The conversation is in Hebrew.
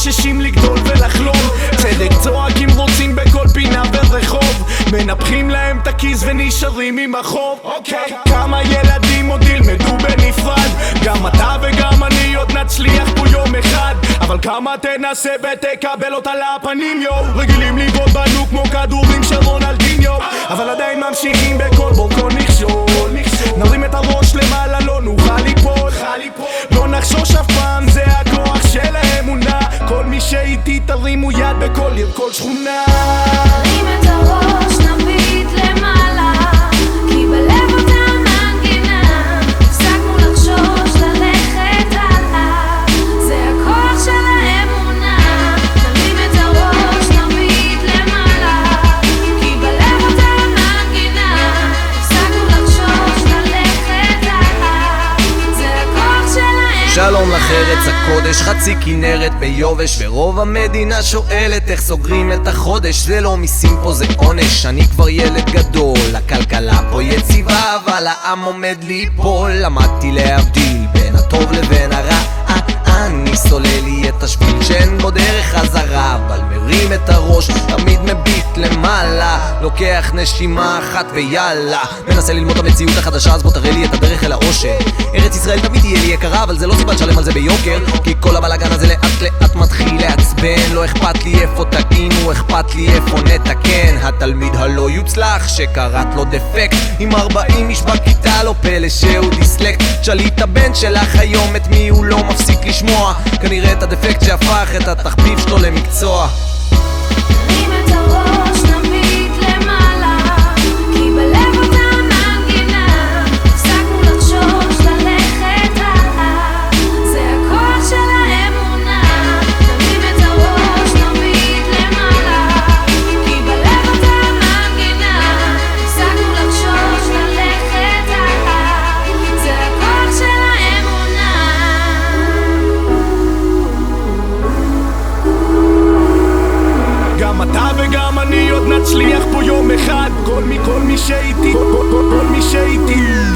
חוששים לגדול ולחלום. צדק צועקים רוצים בכל פינה ורחוב. מנפחים להם את הכיס ונשארים עם החוב. אוקיי. כמה ילדים עוד ילמדו בנפרד? גם אתה וגם אני עוד נצליח פה יום אחד. אבל כמה תנסה ותקבל אותה לפנים יו רגילים לבעוט בנו כמו כדורים של רונלדיניו. אבל עדיין ממשיכים שלום לך ארץ הקודש, חצי כנרת ביובש ורוב המדינה שואלת איך סוגרים את החודש. זה לא מיסים פה זה עונש, אני כבר ילד גדול. הכלכלה פה יציבה אבל העם עומד ליפול. למדתי להבדיל בין הטוב לבין הרע אה, אני סולל לי את השביל שאין בו דרך חזרה אבל מרים את הראש, תמיד מביט למעלה לוקח נשימה אחת ויאללה. מנסה ללמוד את המציאות החדשה אז בוא תראה לי את הדרך אל האושר. ארץ ישראל תמיד תהיה לי יקרה אבל זה לא סיבה לשלם על זה ביוקר כי כל הבלאגן הזה לאט לאט מתחיל לעצבן. לא אכפת לי איפה טעינו, אכפת לי איפה נתקן. התלמיד הלא יוצלח שקראת לו דפקט עם 40 איש בכיתה לא פלא שהוא דיסלקט. תשאלי את הבן שלך היום את מי הוא לא מפסיק לשמוע. כנראה את הדפקט שהפך את התחביב שלו למקצוע וגם אני עוד נצליח פה יום אחד. כל מי, כל מי שאיתי, כל, כל, כל, כל מי שאיתי